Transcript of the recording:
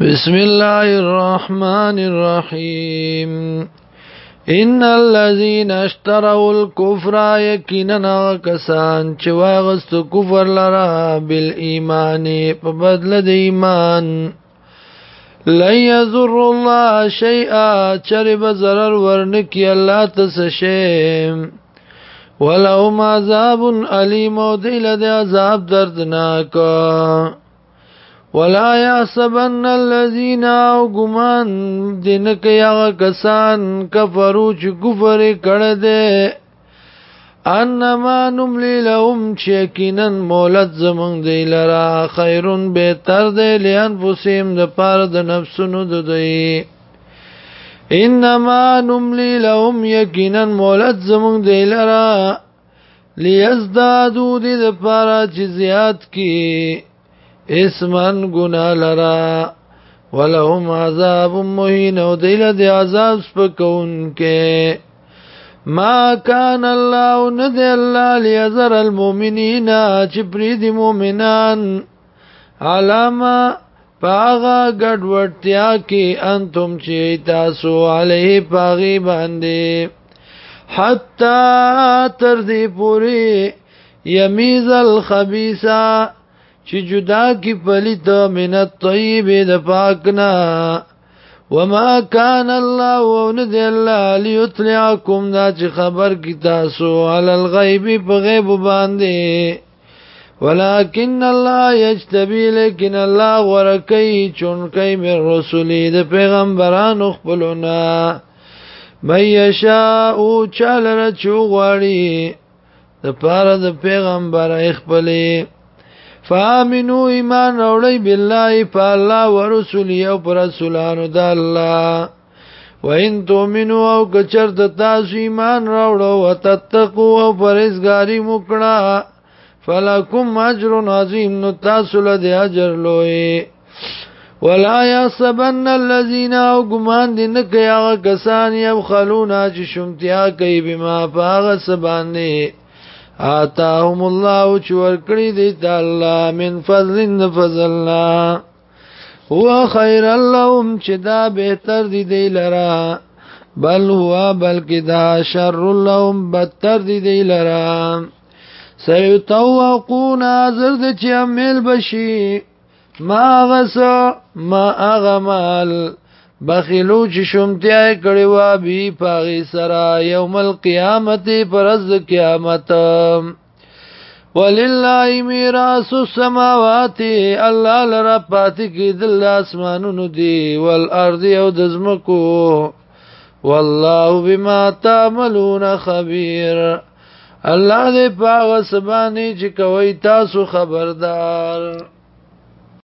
بسم الله الرحمن الرحيم ان الذين اشتروا الكفر يقينا كسان چې واغست کفر لرا بالایمان په بدل د ایمان لن يضر الله شيئا چر به zarar ورنکي الله تاسو شي ولهم عذاب اليم ودل د عذاب دردناک ولا يحسبن الذين غمان دین کیا کسان کفرو چې کفر کړه دې انما نملی لهم چیکنن مولت زمون دی لرا خیرون بیتر دی لیان فسیم د پار د نفسونو د دی انما نملی لهم یقینن مولت زمون دی لرا لیزدادو دی د پارا چې زیات کی اسمن گنا لرا ولهم عذاب مهین او دیل دی عذاب سپکون کے ما کان الله ند الله لیذر المؤمنین چې پری دی مؤمنان علما پاغا ګډوډتیا کې انتم چې تاسو علیه پاغي باندې حتا تر دې پوری یمیز الخبیثه چې جدا کی پلیت من الطیب د پاکنا وما كان الله وند الله ليطلعكم دا چې خبر کی تاسو على الغيب په غیب باندې ولكن الله يجتبي لكن الله ورکی چون کوي من رسولي د پیغمبرانو خپلونا مَن يَشَاءُ چَلَرَ چُغَړِي د پاره د پیغمبر خپلې فامنو ایمان راوړی بالله په الله او رسول او پر رسولانو د الله وان تؤمنو او کچر د تاسو ایمان راوړو وتتقو او پرهیزګاری وکړه فلکم اجر عظیم نو تاسو له اجر لوی ولا يحسبن الذين او ګمان دي نه کوي هغه کسان یو خلونه چې شومتیا کوي بما پاغه سبانه آتاهم الله چې ورکړي دي تعالی من فضل فضلنا هو خير لهم چې دا بهتر دي دی لرا بل هو بلکې دا شر لهم بدتر دي دی لرا سيتوقون ازر د چې عمل بشي ما غس ما اغمال بخیلو چې شومتیا کړي وا بي پاغي سرا يوم القيامت پرز قیامت ولله میراث السماوات الله لرا پات کی دل اسمانونو دی والارض او دزمکو والله بما تعملون خبير الله دې پاغه سبانه چې کوي تاسو خبردار